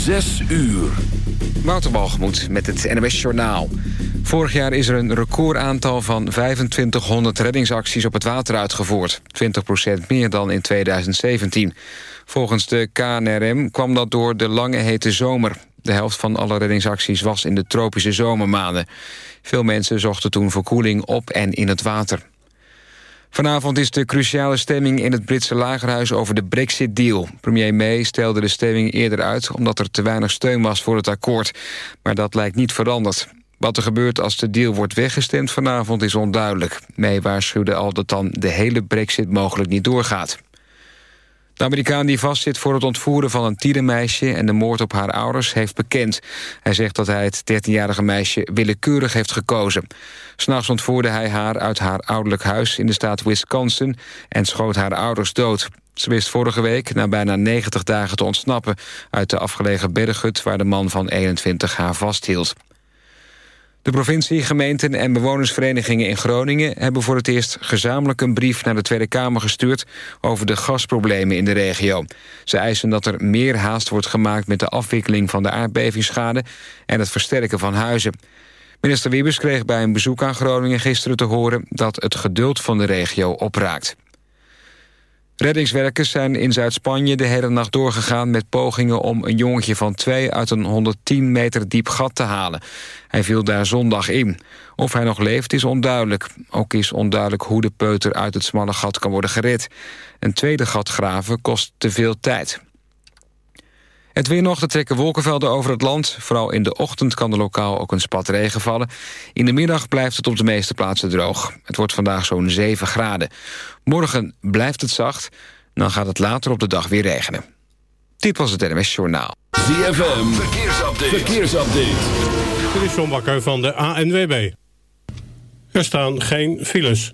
Zes uur. Wouterbalgemoed met het NWS Journaal. Vorig jaar is er een recordaantal van 2500 reddingsacties op het water uitgevoerd. 20% meer dan in 2017. Volgens de KNRM kwam dat door de lange hete zomer. De helft van alle reddingsacties was in de tropische zomermaanden. Veel mensen zochten toen verkoeling op en in het water. Vanavond is de cruciale stemming in het Britse lagerhuis over de Brexit-deal. Premier May stelde de stemming eerder uit omdat er te weinig steun was voor het akkoord. Maar dat lijkt niet veranderd. Wat er gebeurt als de deal wordt weggestemd vanavond is onduidelijk. May waarschuwde al dat dan de hele Brexit mogelijk niet doorgaat. De Amerikaan die vastzit voor het ontvoeren van een tierenmeisje... en de moord op haar ouders heeft bekend. Hij zegt dat hij het 13-jarige meisje willekeurig heeft gekozen. S'nachts ontvoerde hij haar uit haar ouderlijk huis in de staat Wisconsin... en schoot haar ouders dood. Ze wist vorige week na bijna 90 dagen te ontsnappen... uit de afgelegen berghut waar de man van 21 haar vasthield. De provincie, gemeenten en bewonersverenigingen in Groningen... hebben voor het eerst gezamenlijk een brief naar de Tweede Kamer gestuurd... over de gasproblemen in de regio. Ze eisen dat er meer haast wordt gemaakt met de afwikkeling van de aardbevingsschade... en het versterken van huizen. Minister Wiebes kreeg bij een bezoek aan Groningen gisteren te horen... dat het geduld van de regio opraakt. Reddingswerkers zijn in Zuid-Spanje de hele nacht doorgegaan... met pogingen om een jongetje van twee uit een 110 meter diep gat te halen. Hij viel daar zondag in. Of hij nog leeft is onduidelijk. Ook is onduidelijk hoe de peuter uit het smalle gat kan worden gered. Een tweede gat graven kost te veel tijd. Het weer nog, er trekken wolkenvelden over het land. Vooral in de ochtend kan er lokaal ook een spat regen vallen. In de middag blijft het op de meeste plaatsen droog. Het wordt vandaag zo'n 7 graden. Morgen blijft het zacht, dan gaat het later op de dag weer regenen. Dit was het NMS Journaal. ZFM, verkeersupdate. verkeersupdate. Dit is John Bakker van de ANWB. Er staan geen files.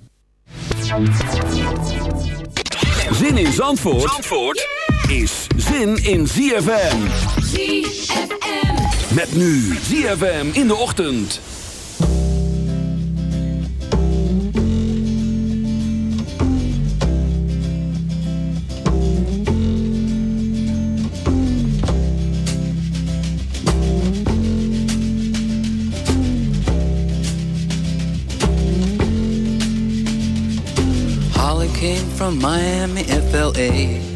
Zin in Zandvoort? Zandvoort? Is zin in ZFM. ZFM. Met nu ZFM in de ochtend. Holly came from Miami, FLA.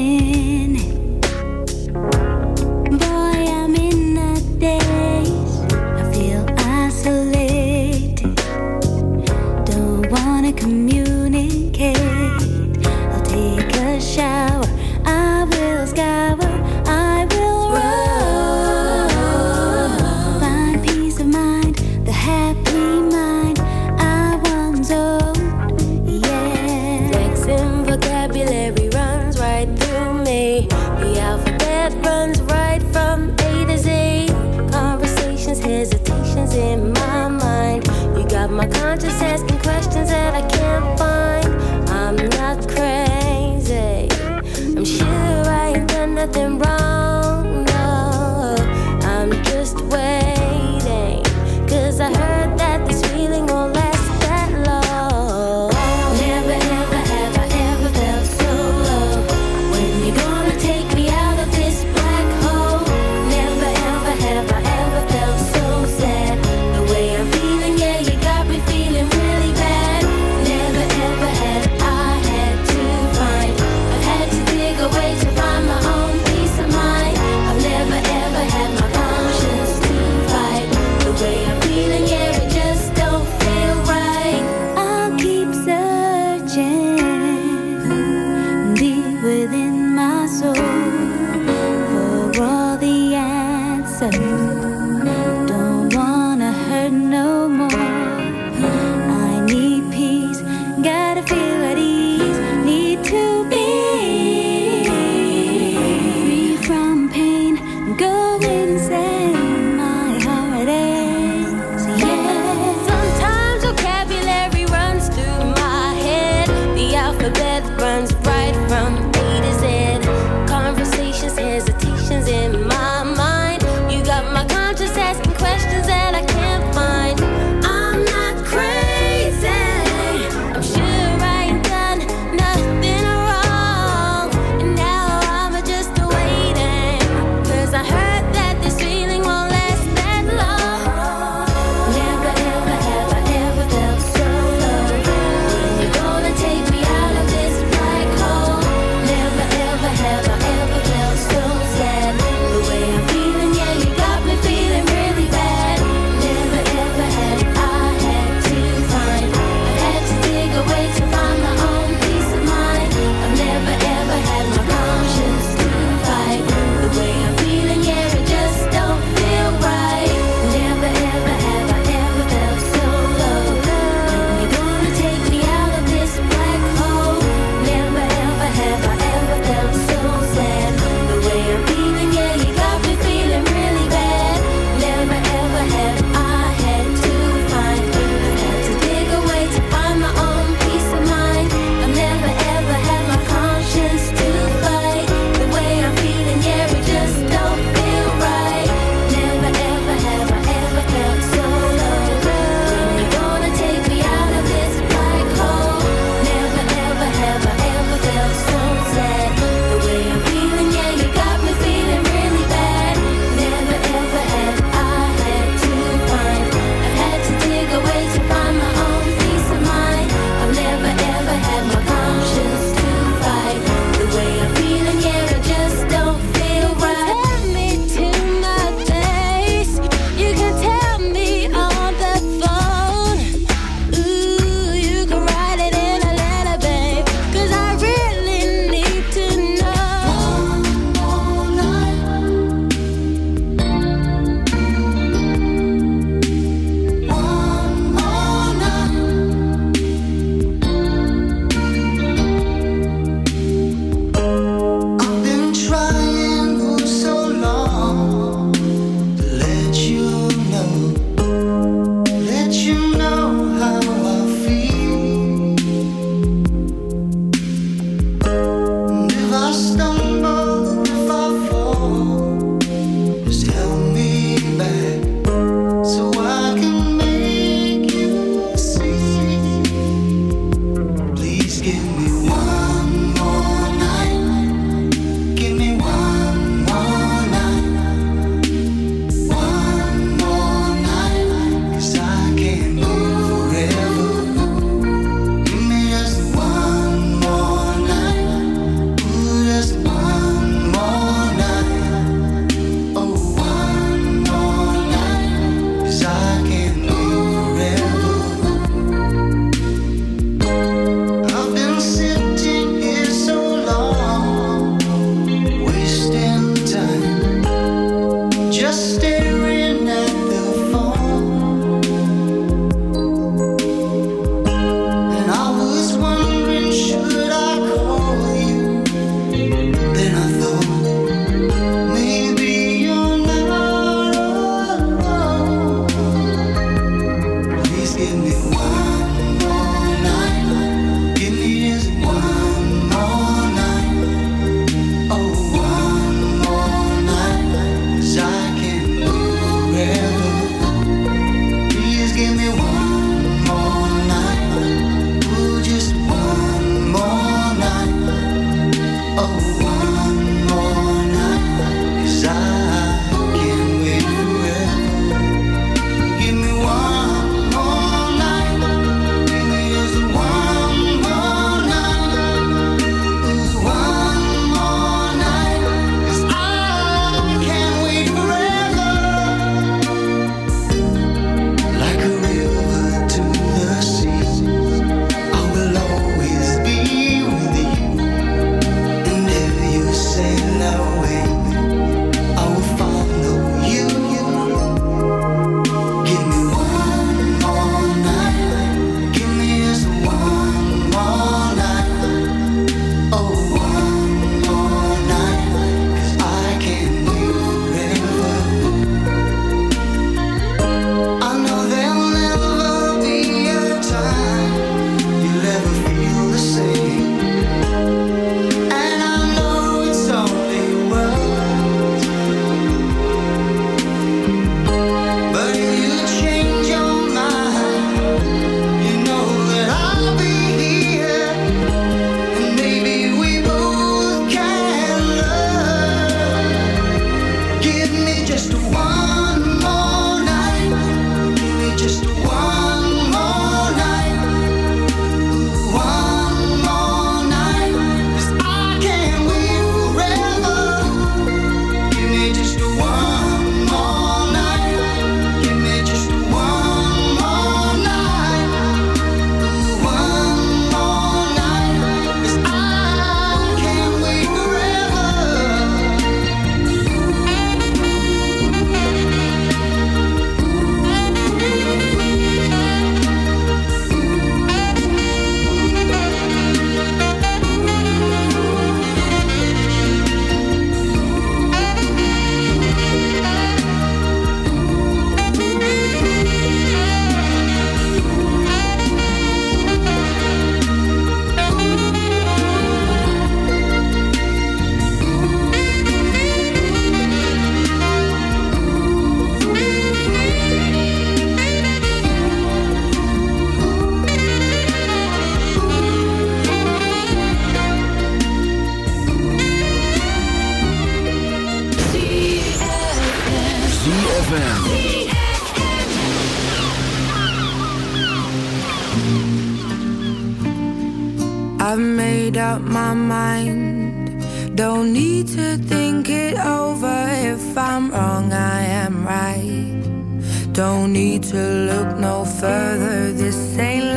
Don't need to think it over if I'm wrong, I am right. Don't need to look no further, this ain't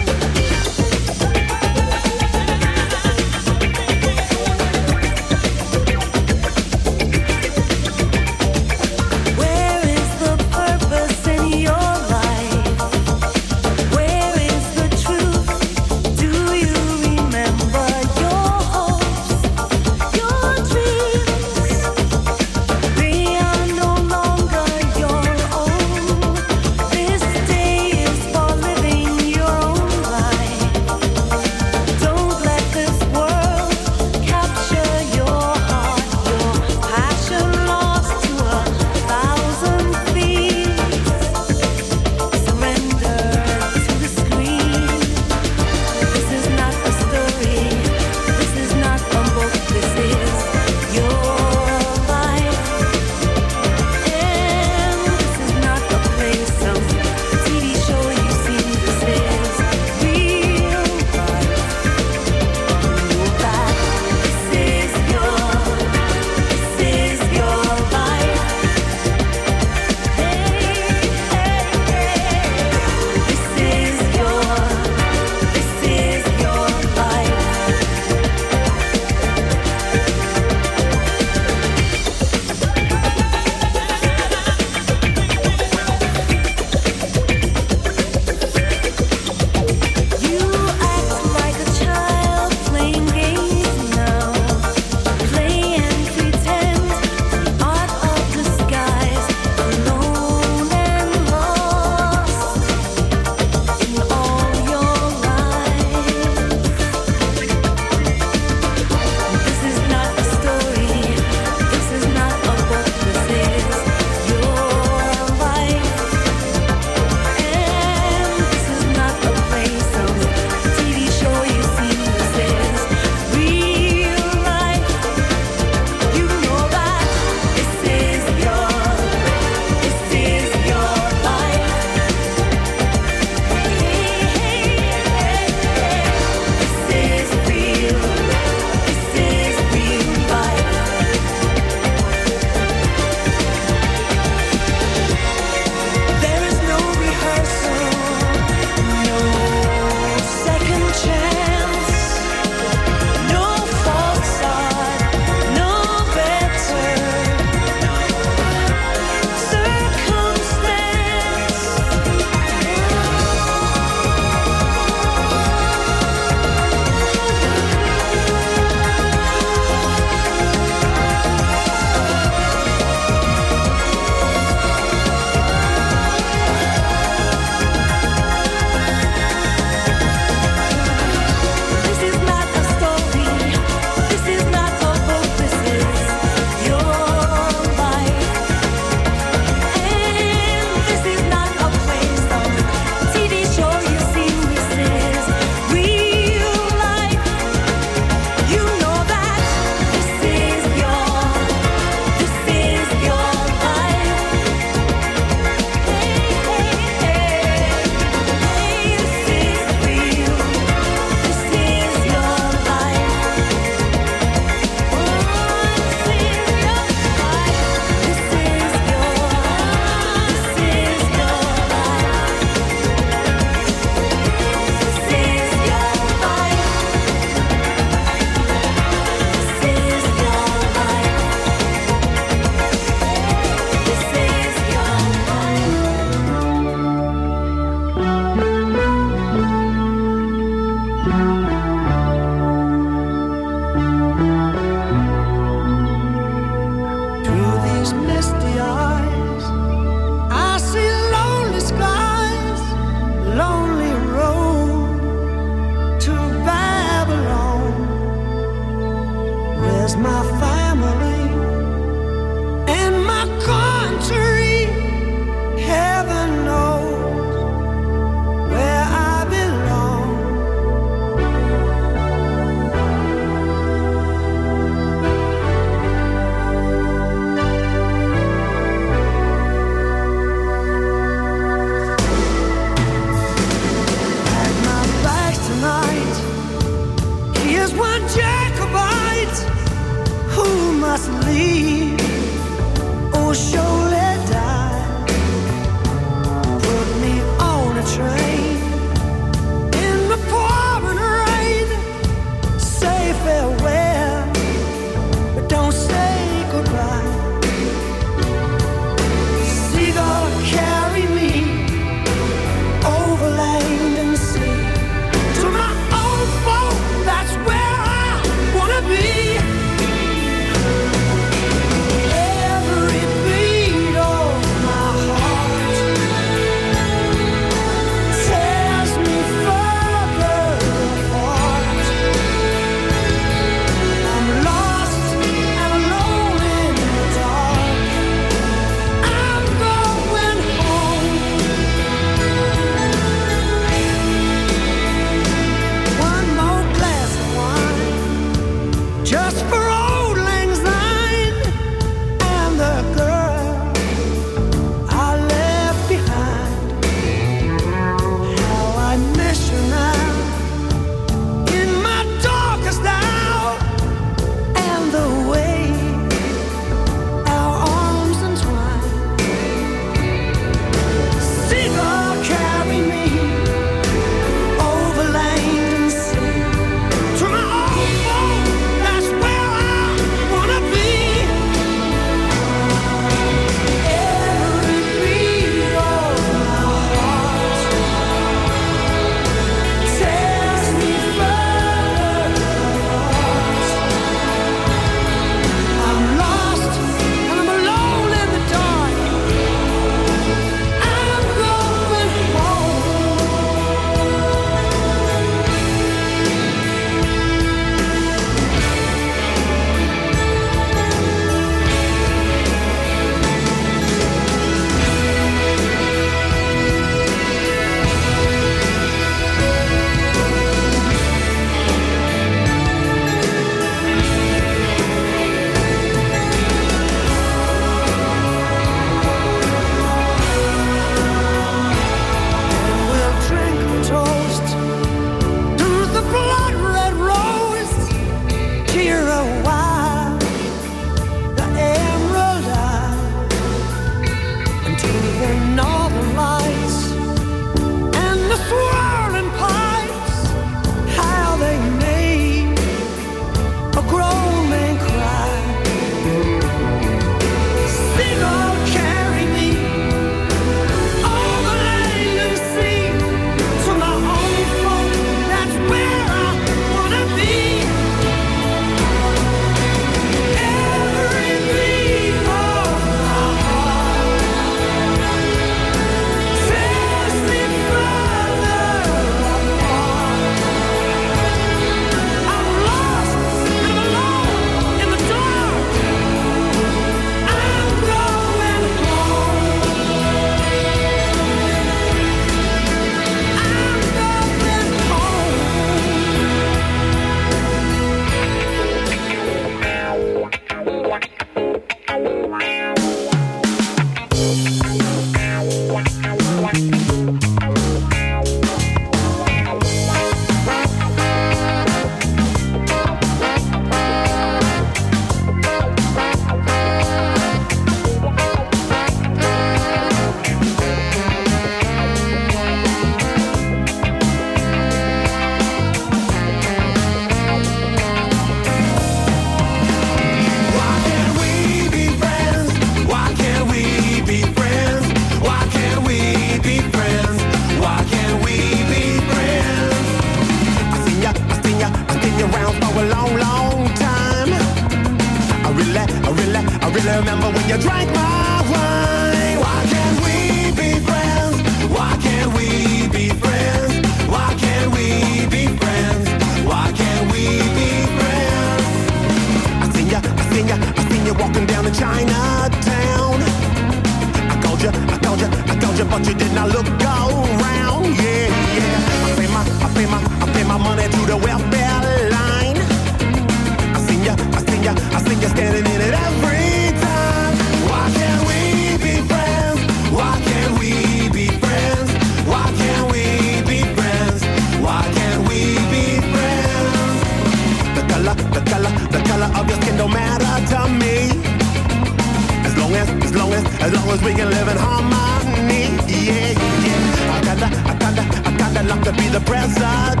as we can live in harmony. Yeah, yeah. I kinda, I kinda, I kinda like to be the president.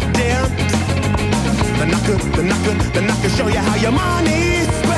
Then I could, then I could, then I could show you how your money's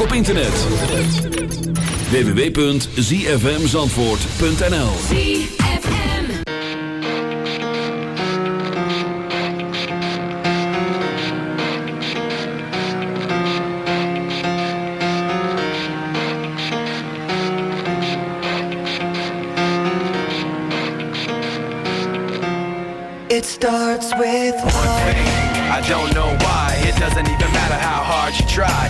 ook op internet. www.zfmzandvoort.nl It starts with one thing. I don't know why. It doesn't even matter how hard you try.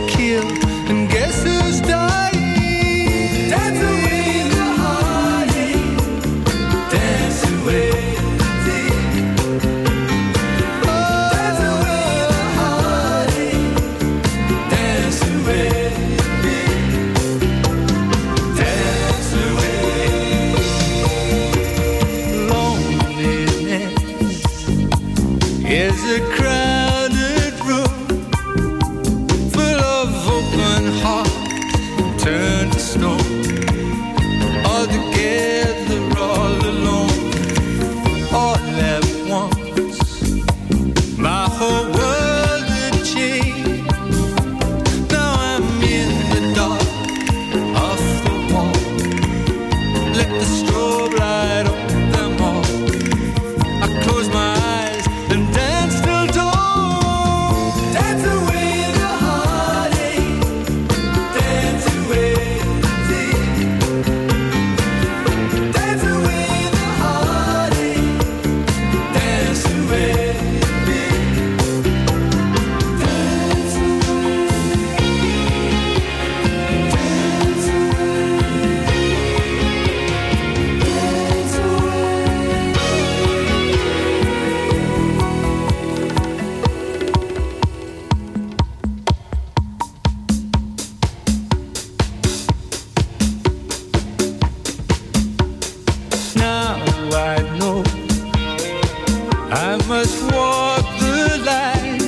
I must walk the line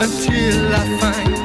until I find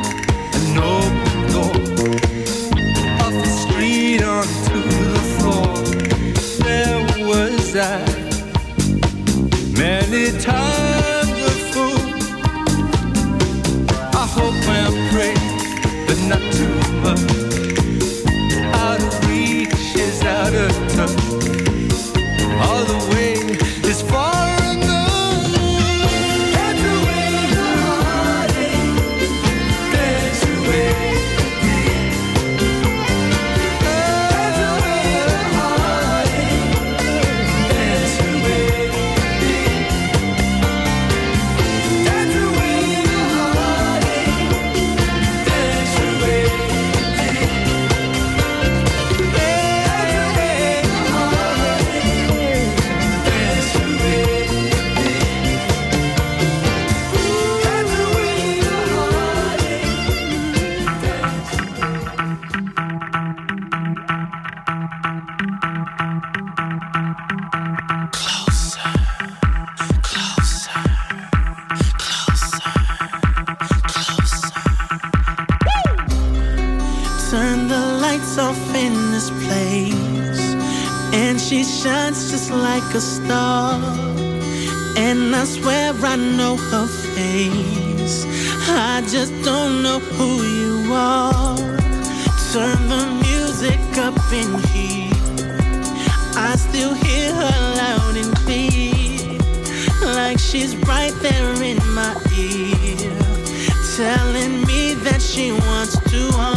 that she wants to own.